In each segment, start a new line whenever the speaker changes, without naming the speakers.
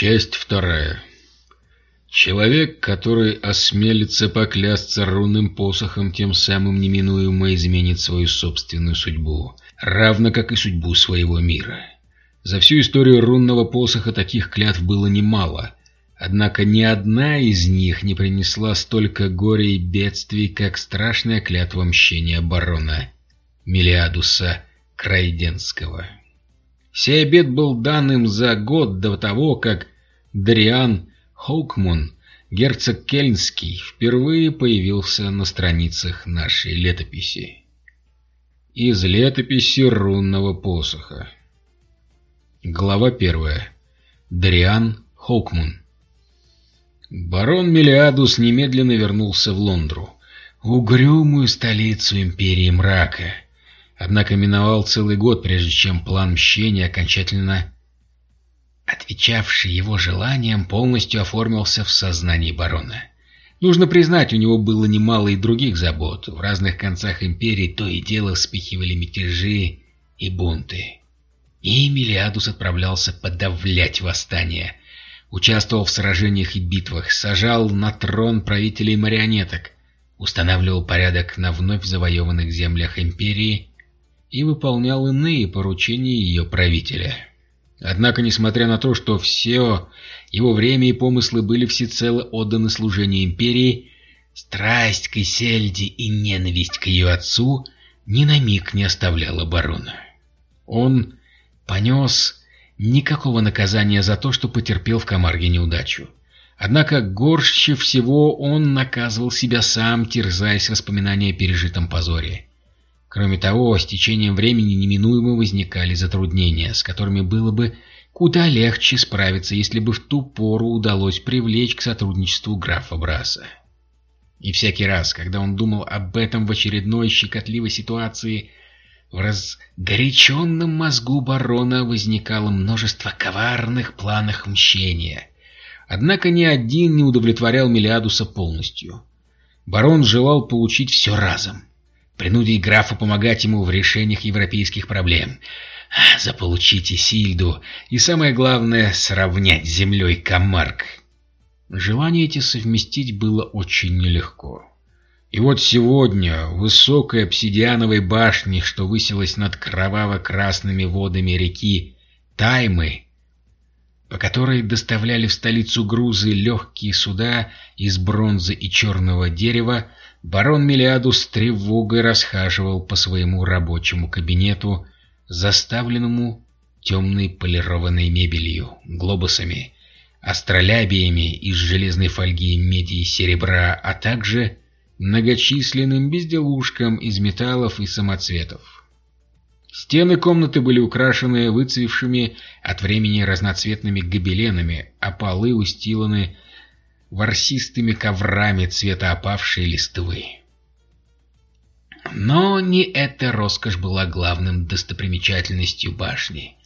Часть вторая. Человек, который осмелится поклясться рунным посохом, тем самым неминуемо изменит свою собственную судьбу, равно как и судьбу своего мира. За всю историю рунного посоха таких клятв было немало, однако ни одна из них не принесла столько горя и бедствий, как страшная клятва мщения барона Мелиадуса Крайденского. Сей обед был дан им за год до того, как Дариан Хоукмун, герцог Кельнский, впервые появился на страницах нашей летописи. Из летописи рунного посоха. Глава первая. Дариан Хоукмун. Барон Мелиадус немедленно вернулся в Лондру, угрюмую столицу Империи Мрака, Однако миновал целый год, прежде чем план мщения, окончательно отвечавший его желаниям, полностью оформился в сознании барона. Нужно признать, у него было немало и других забот. В разных концах империи то и дело вспыхивали мятежи и бунты. И Мелиадус отправлялся подавлять восстание. Участвовал в сражениях и битвах, сажал на трон правителей марионеток, устанавливал порядок на вновь завоеванных землях империи и выполнял иные поручения ее правителя. Однако, несмотря на то, что все его время и помыслы были всецело отданы служению империи, страсть к Исельде и ненависть к ее отцу ни на миг не оставляла барона. Он понес никакого наказания за то, что потерпел в Камарге неудачу. Однако горще всего он наказывал себя сам, терзаясь воспоминания о пережитом позоре. Кроме того, с течением времени неминуемо возникали затруднения, с которыми было бы куда легче справиться, если бы в ту пору удалось привлечь к сотрудничеству графа Браса. И всякий раз, когда он думал об этом в очередной щекотливой ситуации, в разгоряченном мозгу барона возникало множество коварных планов мщения. Однако ни один не удовлетворял Мелиадуса полностью. Барон желал получить все разом принудить графа помогать ему в решениях европейских проблем, заполучить Исильду и, самое главное, сравнять с землей Камарк. Желание эти совместить было очень нелегко. И вот сегодня в высокой обсидиановой башне, что высилась над кроваво-красными водами реки Таймы, по которой доставляли в столицу грузы легкие суда из бронзы и черного дерева, барон Мелиадус с тревогой расхаживал по своему рабочему кабинету, заставленному темной полированной мебелью, глобусами, астролябиями из железной фольги, меди и серебра, а также многочисленным безделушкам из металлов и самоцветов. Стены комнаты были украшены выцвевшими от времени разноцветными гобеленами, а полы устиланы ворсистыми коврами цвета опавшей листвы. Но не эта роскошь была главным достопримечательностью башни.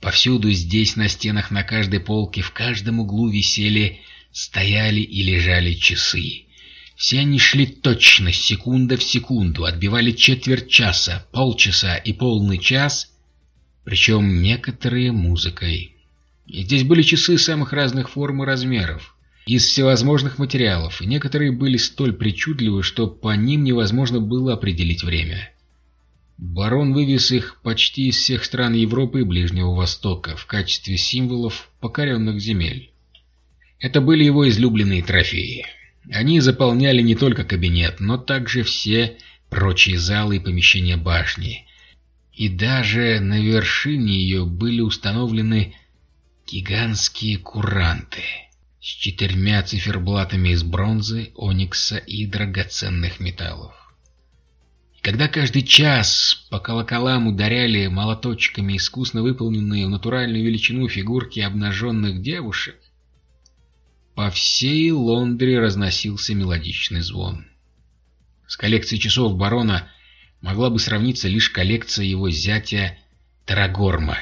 Повсюду здесь, на стенах, на каждой полке, в каждом углу висели, стояли и лежали часы. Все они шли точно, секунда в секунду, отбивали четверть часа, полчаса и полный час, причем некоторые музыкой. И здесь были часы самых разных форм и размеров из всевозможных материалов, и некоторые были столь причудливы, что по ним невозможно было определить время. Барон вывез их почти из всех стран Европы и Ближнего Востока в качестве символов покоренных земель. Это были его излюбленные трофеи. Они заполняли не только кабинет, но также все прочие залы и помещения башни. И даже на вершине ее были установлены гигантские куранты с четырьмя циферблатами из бронзы, оникса и драгоценных металлов. И когда каждый час по колоколам ударяли молоточками искусно выполненные в натуральную величину фигурки обнаженных девушек, по всей Лондре разносился мелодичный звон. С коллекцией часов барона могла бы сравниться лишь коллекция его зятя Тарагорма,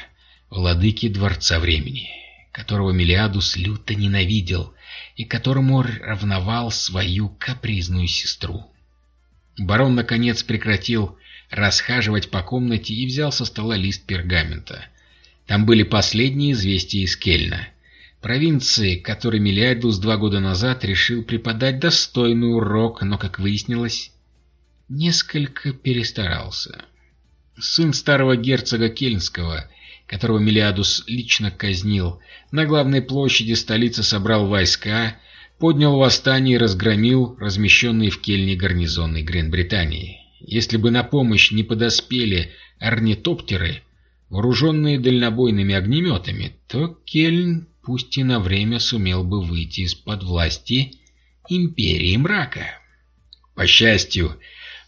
владыки Дворца Времени которого Мелиадус люто ненавидел и которому равновал свою капризную сестру. Барон, наконец, прекратил расхаживать по комнате и взял со стола лист пергамента. Там были последние известия из Кельна. провинции, которой Мелиадус два года назад решил преподать достойный урок, но, как выяснилось, несколько перестарался. Сын старого герцога Кельнского, которого Мелиадус лично казнил, на главной площади столицы собрал войска, поднял восстание и разгромил размещенные в Кельне гарнизоны Гран-Британии. Если бы на помощь не подоспели орнитоптеры, вооруженные дальнобойными огнеметами, то Кельн, пусть и на время, сумел бы выйти из-под власти Империи Мрака. По счастью,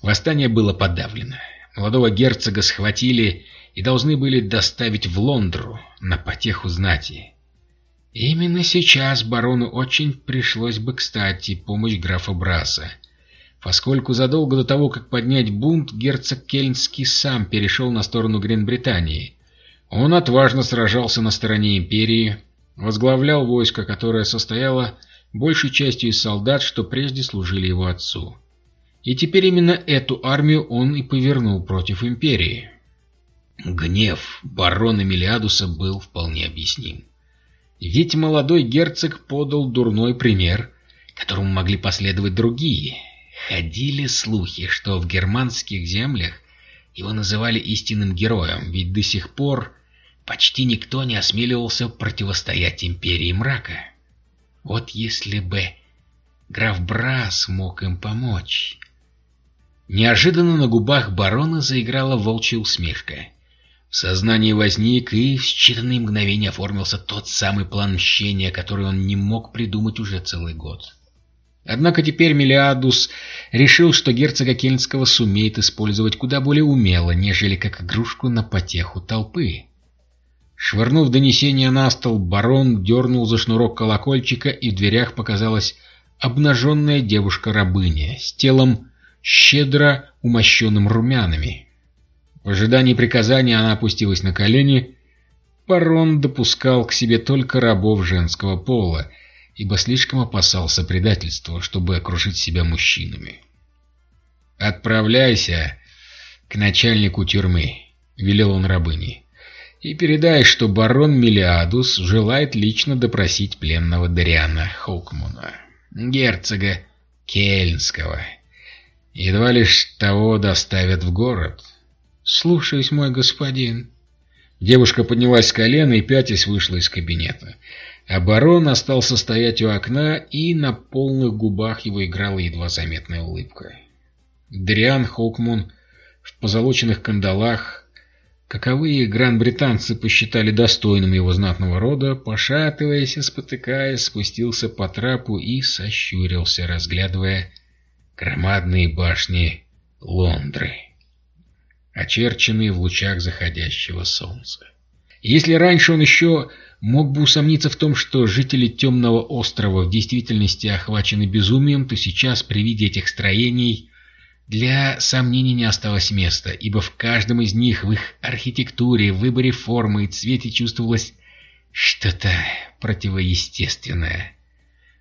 восстание было подавлено. Молодого герцога схватили и должны были доставить в Лондру на потеху знати. Именно сейчас барону очень пришлось бы кстати помощь графа Браса, поскольку задолго до того, как поднять бунт, герцог Кельнский сам перешел на сторону Гран-Британии. Он отважно сражался на стороне империи, возглавлял войско, которое состояло большей частью из солдат, что прежде служили его отцу. И теперь именно эту армию он и повернул против империи. Гнев барона Мелиадуса был вполне объясним. Ведь молодой герцог подал дурной пример, которому могли последовать другие. Ходили слухи, что в германских землях его называли истинным героем, ведь до сих пор почти никто не осмеливался противостоять империи мрака. Вот если бы граф Брас мог им помочь... Неожиданно на губах барона заиграла волчья усмешка. В сознании возник и в считанные мгновения оформился тот самый план мщения, который он не мог придумать уже целый год. Однако теперь Мелиадус решил, что герцога Кельнского сумеет использовать куда более умело, нежели как игрушку на потеху толпы. Швырнув донесение на стол, барон дернул за шнурок колокольчика, и в дверях показалась обнаженная девушка-рабыня с телом щедро умощенным румянами. В ожидании приказания она опустилась на колени. Барон допускал к себе только рабов женского пола, ибо слишком опасался предательства, чтобы окружить себя мужчинами. «Отправляйся к начальнику тюрьмы», — велел он рабыне, — «и передай, что барон Мелиадус желает лично допросить пленного Дариана Хоукмуна, герцога Кельнского. Едва лишь того доставят в город». «Слушаюсь, мой господин». Девушка поднялась с колена и пятясь вышла из кабинета. А барон остался стоять у окна, и на полных губах его играла едва заметная улыбка. Дриан Хоукмун в позолоченных кандалах, каковые гран-британцы посчитали достойным его знатного рода, пошатываясь и спотыкаясь, спустился по трапу и сощурился, разглядывая громадные башни Лондры очерченные в лучах заходящего солнца. Если раньше он еще мог бы усомниться в том, что жители Темного острова в действительности охвачены безумием, то сейчас при виде этих строений для сомнений не осталось места, ибо в каждом из них, в их архитектуре, выборе формы и цвете чувствовалось что-то противоестественное.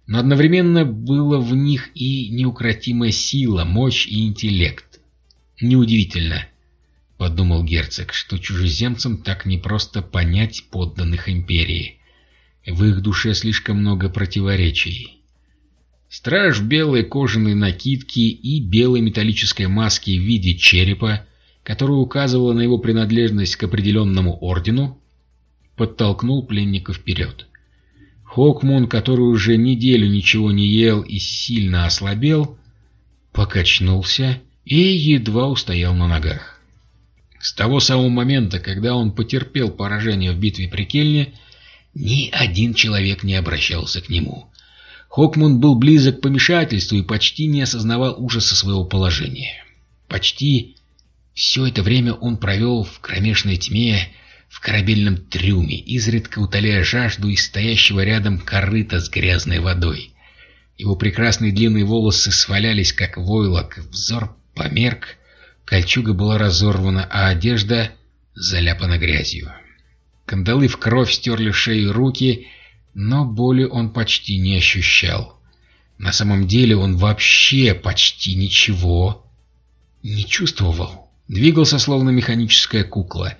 Но одновременно было в них и неукротимая сила, мощь и интеллект. Неудивительно, подумал герцог, что чужеземцам так непросто понять подданных империи. В их душе слишком много противоречий. Страж в белой кожаной накидке и белой металлической маске в виде черепа, которая указывала на его принадлежность к определенному ордену, подтолкнул пленника вперед. Хокмун, который уже неделю ничего не ел и сильно ослабел, покачнулся и едва устоял на ногах. С того самого момента, когда он потерпел поражение в битве при Кельне, ни один человек не обращался к нему. Хокман был близок к помешательству и почти не осознавал ужаса своего положения. Почти все это время он провел в кромешной тьме, в корабельном трюме, изредка утоляя жажду из стоящего рядом корыта с грязной водой. Его прекрасные длинные волосы свалялись, как войлок, взор померк, Кольчуга была разорвана, а одежда заляпана грязью. Кандалы в кровь стерли шею и руки, но боли он почти не ощущал. На самом деле он вообще почти ничего не чувствовал. Двигался словно механическая кукла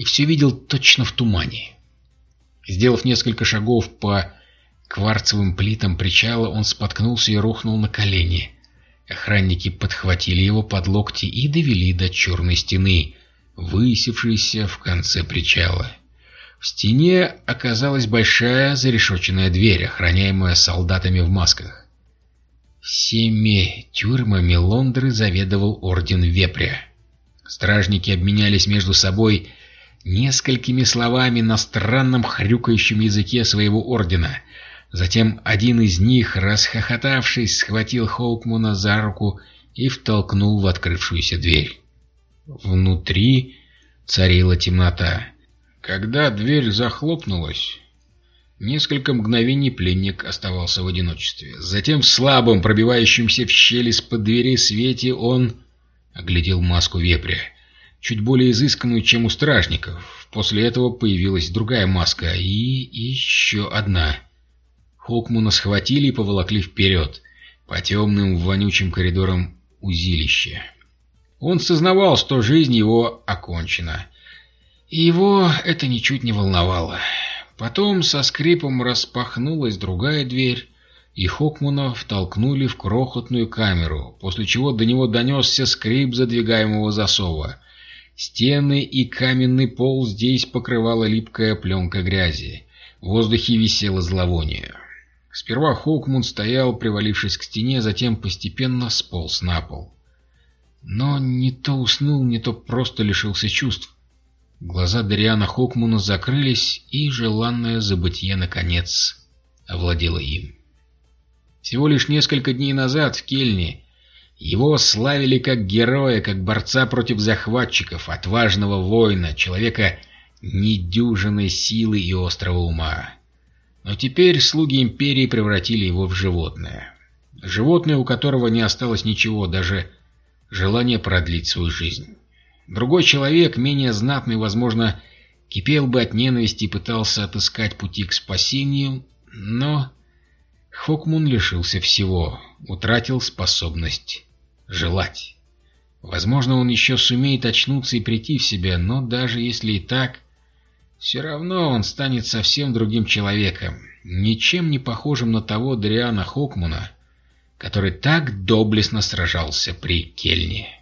и все видел точно в тумане. Сделав несколько шагов по кварцевым плитам причала, он споткнулся и рухнул на колени. Охранники подхватили его под локти и довели до черной стены, высевшейся в конце причала. В стене оказалась большая зарешоченная дверь, охраняемая солдатами в масках. Всеми тюрьмами Лондры заведовал Орден Вепря. Стражники обменялись между собой несколькими словами на странном хрюкающем языке своего ордена. Затем один из них, расхохотавшись, схватил Хоукмана за руку и втолкнул в открывшуюся дверь. Внутри царила темнота. Когда дверь захлопнулась, несколько мгновений пленник оставался в одиночестве. Затем в слабом, пробивающемся в щели из-под двери свете он оглядел маску вепря, чуть более изысканную, чем у стражников. После этого появилась другая маска и еще одна. Хокмуна схватили и поволокли вперед, по темным вонючим коридорам узилища. Он сознавал, что жизнь его окончена. И его это ничуть не волновало. Потом со скрипом распахнулась другая дверь, и Хокмуна втолкнули в крохотную камеру, после чего до него донесся скрип задвигаемого засова. Стены и каменный пол здесь покрывала липкая пленка грязи. В воздухе висело зловоние. Сперва Хоукмун стоял, привалившись к стене, затем постепенно сполз на пол. Но не то уснул, не то просто лишился чувств. Глаза Дариана Хокмуна закрылись, и желанное забытье, наконец, овладело им. Всего лишь несколько дней назад в Кельне его славили как героя, как борца против захватчиков, отважного воина, человека недюжинной силы и острого ума. Но теперь слуги Империи превратили его в животное. Животное, у которого не осталось ничего, даже желания продлить свою жизнь. Другой человек, менее знатный, возможно, кипел бы от ненависти и пытался отыскать пути к спасению, но Хокмун лишился всего, утратил способность желать. Возможно, он еще сумеет очнуться и прийти в себя, но даже если и так, все равно он станет совсем другим человеком, ничем не похожим на того Дриана Хокмуна, который так доблестно сражался при Кельне.